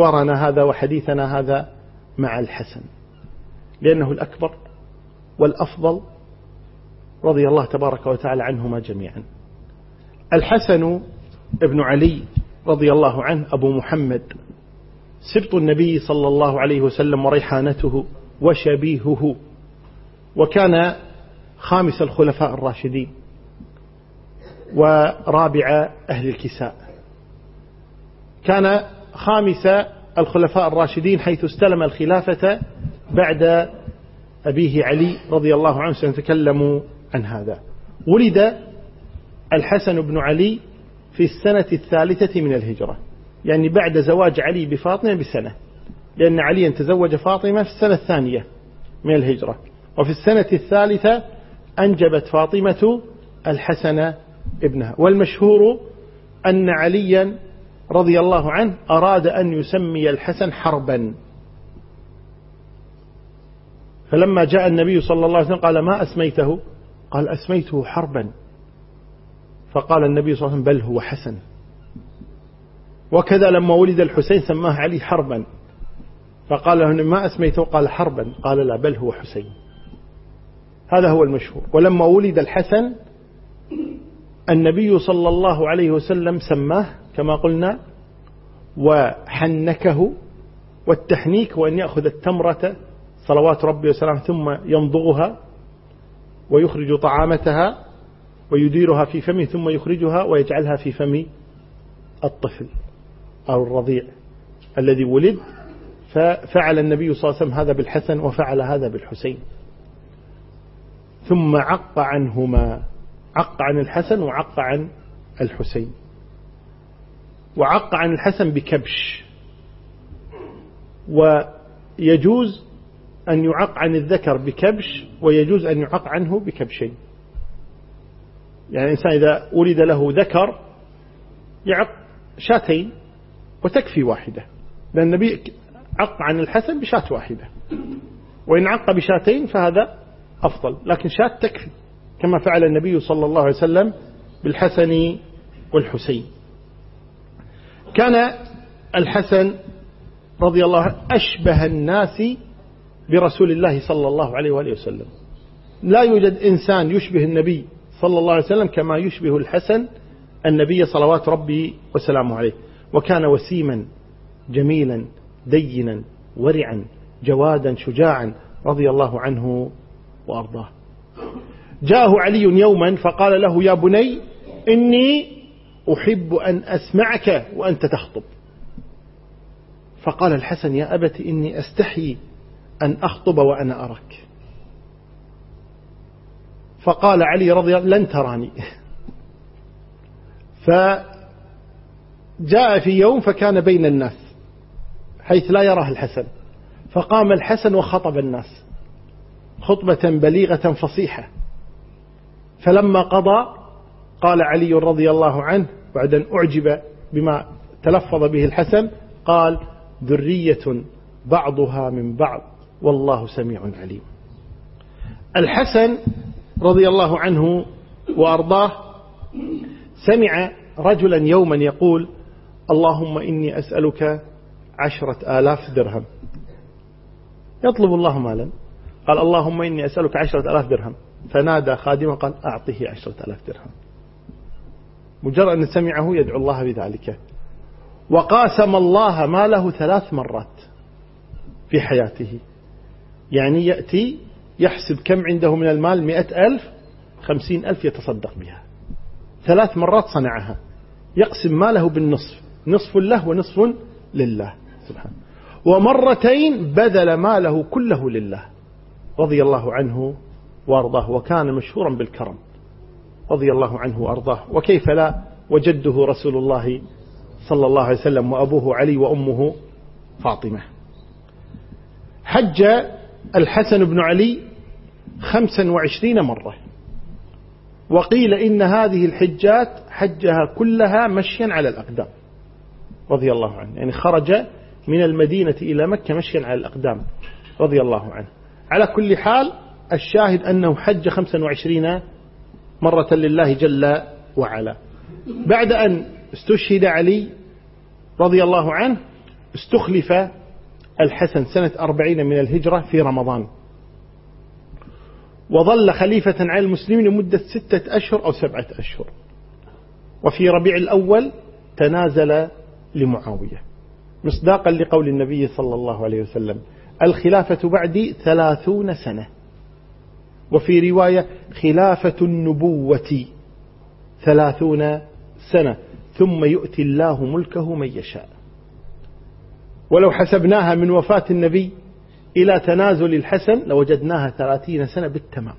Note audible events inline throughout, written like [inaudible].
ورنا هذا وحديثنا هذا مع الحسن لأنه الأكبر والأفضل رضي الله تبارك وتعالى عنهما جميعا. الحسن ابن علي رضي الله عنه أبو محمد سبط النبي صلى الله عليه وسلم وريحانته وشبيهه وكان خامس الخلفاء الراشدين ورابع أهل الكساء. كان خامس الخلفاء الراشدين حيث استلم الخلافة بعد أبيه علي رضي الله عنه سنتكلم عن هذا. ولد الحسن بن علي في السنة الثالثة من الهجرة يعني بعد زواج علي بفاطمة بسنة لأن علي تزوج فاطمة في السنة الثانية من الهجرة. وفي السنة الثالثة أنجبت فاطمة الحسن ابنها. والمشهور أن عليا رضي الله عنه أراد أن يسمي الحسن حربا. فلما جاء النبي صلى الله عليه وسلم قال ما أسميته؟ قال أسميته حربا. فقال النبي صلى الله عليه وسلم بل هو حسن. وكذا لما ولد الحسين سماه علي حربا. فقال له ما أسميته؟ قال حربا. قال لا بل هو حسين. هذا هو المشهور. ولما ولد الحسن النبي صلى الله عليه وسلم سماه كما قلنا وحنكه والتحنيك هو أن يأخذ التمرة صلوات ربي وسلامه ثم يمضغها ويخرج طعامتها ويديرها في فمه ثم يخرجها ويجعلها في فم الطفل أو الرضيع الذي ولد. ففعل النبي صلى الله عليه وسلم هذا بالحسن وفعل هذا بالحسين. ثم عق عنهما عق عن الحسن وعق عن الحسين. وعق عن الحسن بكبش. ويجوز أن يعق عن الذكر بكبش ويجوز أن يعق عنه بكبشين. يعني الإنسان إذا ولد له ذكر يعق شاتين وتكفي واحدة. لأن النبي عق عن الحسن بشات واحدة. وإن عق بشاتين فهذا أفضل. لكن شات تكفي كما فعل النبي صلى الله عليه وسلم بالحسن والحسين. كان الحسن رضي الله عنه أشبه الناس برسول الله صلى الله عليه وآله وسلم. لا يوجد إنسان يشبه النبي صلى الله عليه وسلم كما يشبه الحسن النبي صلوات ربي وسلامه عليه. وكان وسيما جميلا دينا ورعا جوادا شجاعا رضي الله عنه وأرضاه. جاءه علي يوما فقال له يا بني إني أحب أن أسمعك وأنت تخطب. فقال الحسن يا أبت إني أستحي أن أخطب وأنا أراك. فقال علي رضي الله لن تراني. [laughs] فجاء في يوم فكان بين الناس حيث لا يراه الحسن. فقام الحسن وخطب الناس خطبة بليغة فصيحة. فلما قضى قال علي رضي الله عنه بعد أن أعجب بما تلفظ به الحسن قال ذرية بعضها من بعض والله سميع عليم. الحسن رضي الله عنه وأرضاه سمع رجلا يوما يقول اللهم إني أسألك عشرة آلاف درهم. يطلب الله مالا. قال اللهم إني أسألك عشرة آلاف درهم. فنادى خادما قال أعطه عشرة آلاف درهم. مجرد أن سمعه يدعو الله بذلك. وقاسم الله ماله ثلاث مرات في حياته. يعني يأتي يحسب كم عنده من المال مئة ألف خمسين ألف يتصدق بها. ثلاث مرات صنعها. يقسم ماله بالنصف نصف له ونصف لله. سبحانه ومرتين بذل ماله كله لله. رضي الله عنه وأرضاه وكان مشهورا بالكرم. رضي الله عنه وأرضاه. وكيف لا؟ وجده رسول الله صلى الله عليه وسلم وأبوه علي وأمه فاطمة. حج الحسن بن علي خمسا وعشرين مرة. وقيل إن هذه الحجات حجها كلها مشيا على الأقدام. رضي الله عنه. يعني خرج من المدينة إلى مكة مشيا على الأقدام. رضي الله عنه. على كل حال الشاهد أنه حج خمسا وعشرين مرة لله جل وعلا. بعد أن استشهد علي رضي الله عنه استخلف الحسن سنة أربعين من الهجرة في رمضان. وظل خليفة على المسلمين لمدة ستة أشهر أو سبعة أشهر. وفي ربيع الأول تنازل لمعاوية. مصداقا لقول النبي صلى الله عليه وسلم الخلافة بعدي ثلاثون سنة. وفي رواية خلافة النبوة ثلاثون سنة ثم يؤتي الله ملكه من يشاء. ولو حسبناها من وفاة النبي إلى تنازل الحسن لوجدناها ثلاثين سنة بالتمام.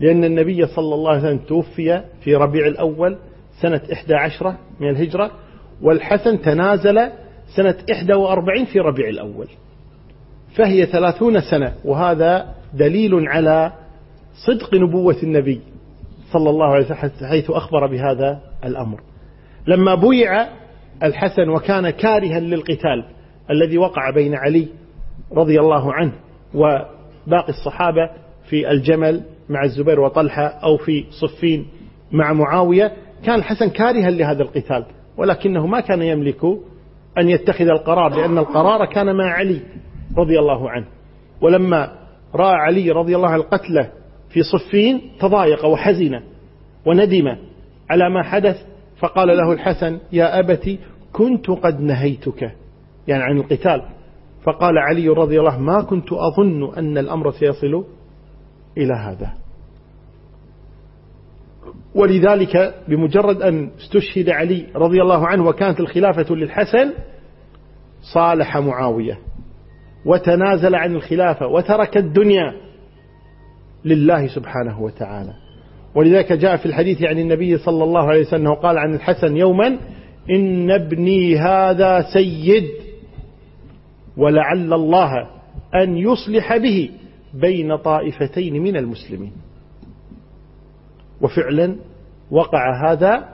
لأن النبي صلى الله عليه وسلم توفي في ربيع الأول سنة إحدى عشرة من الهجرة والحسن تنازل سنة إحدى وأربعين في ربيع الأول. فهي ثلاثون سنة وهذا دليل على صدق نبوة النبي صلى الله عليه وسلم حيث أخبر بهذا الأمر. لما بويع الحسن وكان كارها للقتال الذي وقع بين علي رضي الله عنه وباقي الصحابة في الجمل مع الزبير وطلحة أو في صفين مع معاوية كان الحسن كارها لهذا القتال ولكنه ما كان يملك أن يتخذ القرار لأن القرار كان مع علي رضي الله عنه. ولما رأى علي رضي الله عنه القتلى في صفين تضايق وحزن وندم على ما حدث فقال له الحسن يا أبت كنت قد نهيتك. يعني عن القتال. فقال علي رضي الله ما كنت أظن أن الأمر سيصل إلى هذا. ولذلك بمجرد أن استشهد علي رضي الله عنه وكانت الخلافة للحسن صالح معاوية. وتنازل عن الخلافة وترك الدنيا لله سبحانه وتعالى. ولذلك جاء في الحديث عن النبي صلى الله عليه وسلم قال عن الحسن يوما إن ابني هذا سيد ولعل الله أن يصلح به بين طائفتين من المسلمين. وفعلا وقع هذا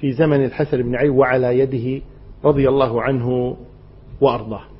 في زمن الحسن بن علي وعلى يده رضي الله عنه وأرضاه.